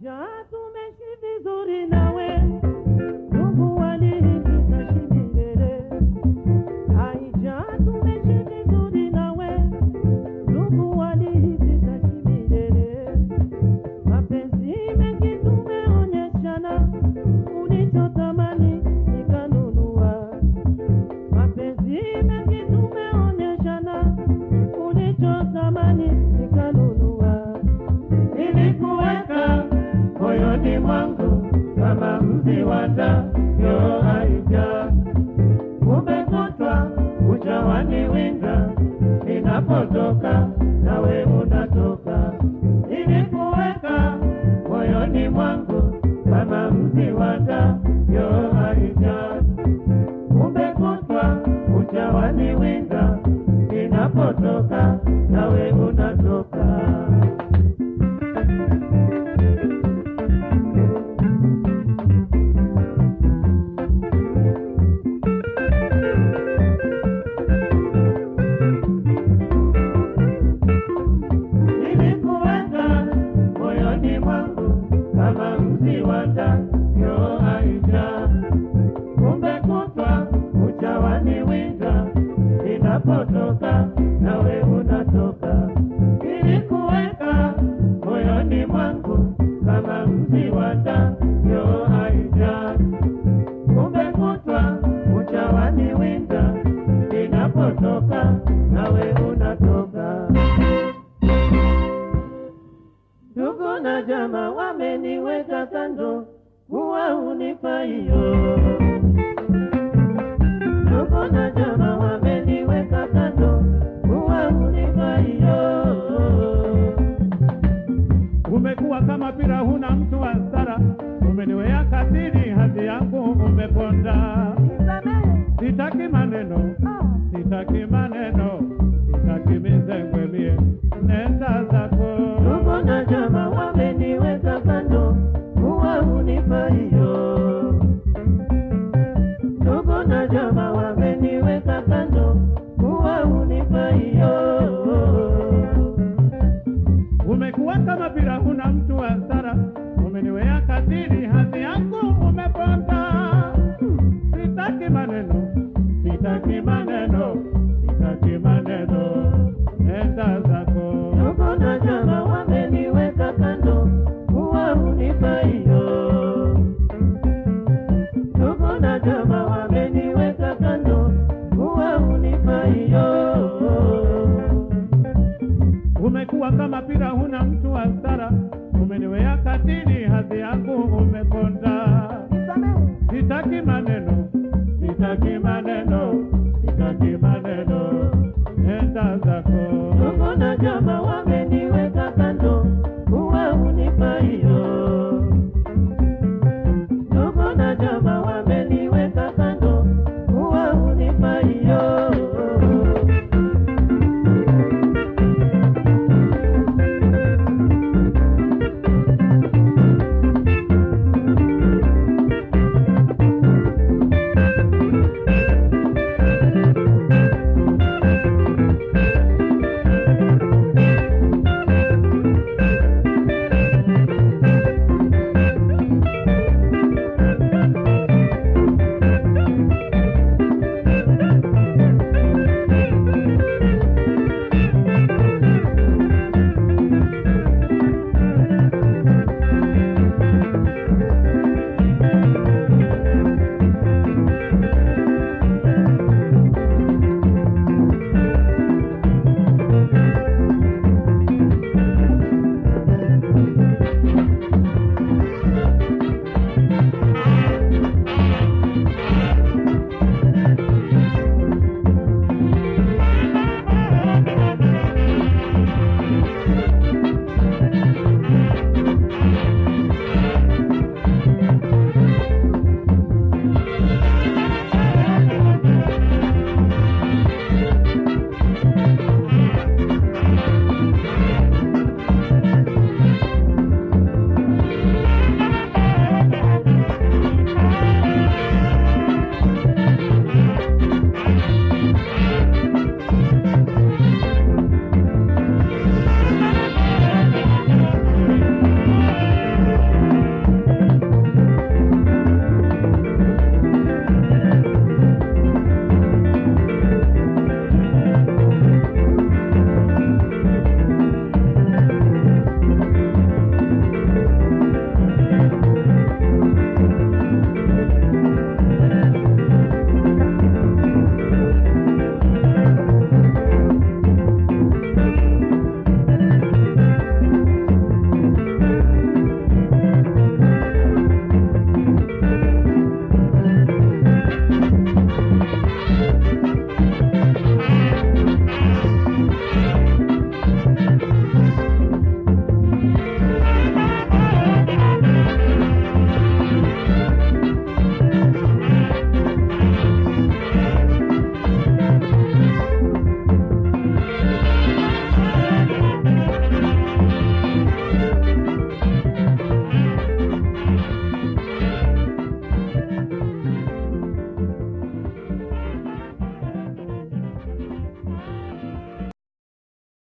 Aija tumeshi vizuri nawe ndugu kama mzi wa yo haija umekutwa uchawaniwinda inapotoka nawe unatoka. Ndugu na jamaa wameniweka kando, huwa unipa hiyo. Ndugu na jamaa wameniweka kando, huwa unipa hiyo. Umekuwa kama pira, huna mtu wa stara, umeniwea katili, hadhi yangu umeponda. Sitaki maneno, sitaki maneno, sitaki mizengwe mie, nenda umeniwea hati yangu umeponda. Sitaki maneno, sitaki maneno, sitaki maneno, enda zako. Ndugu na jamaa wameniweka kando, huwa hunipa hiyo. Ndugu na jamaa wameniweka kando, huwa hunipa hiyo. Umekuwa kama pira, huna umeponda. Sitaki maneno, sitaki maneno,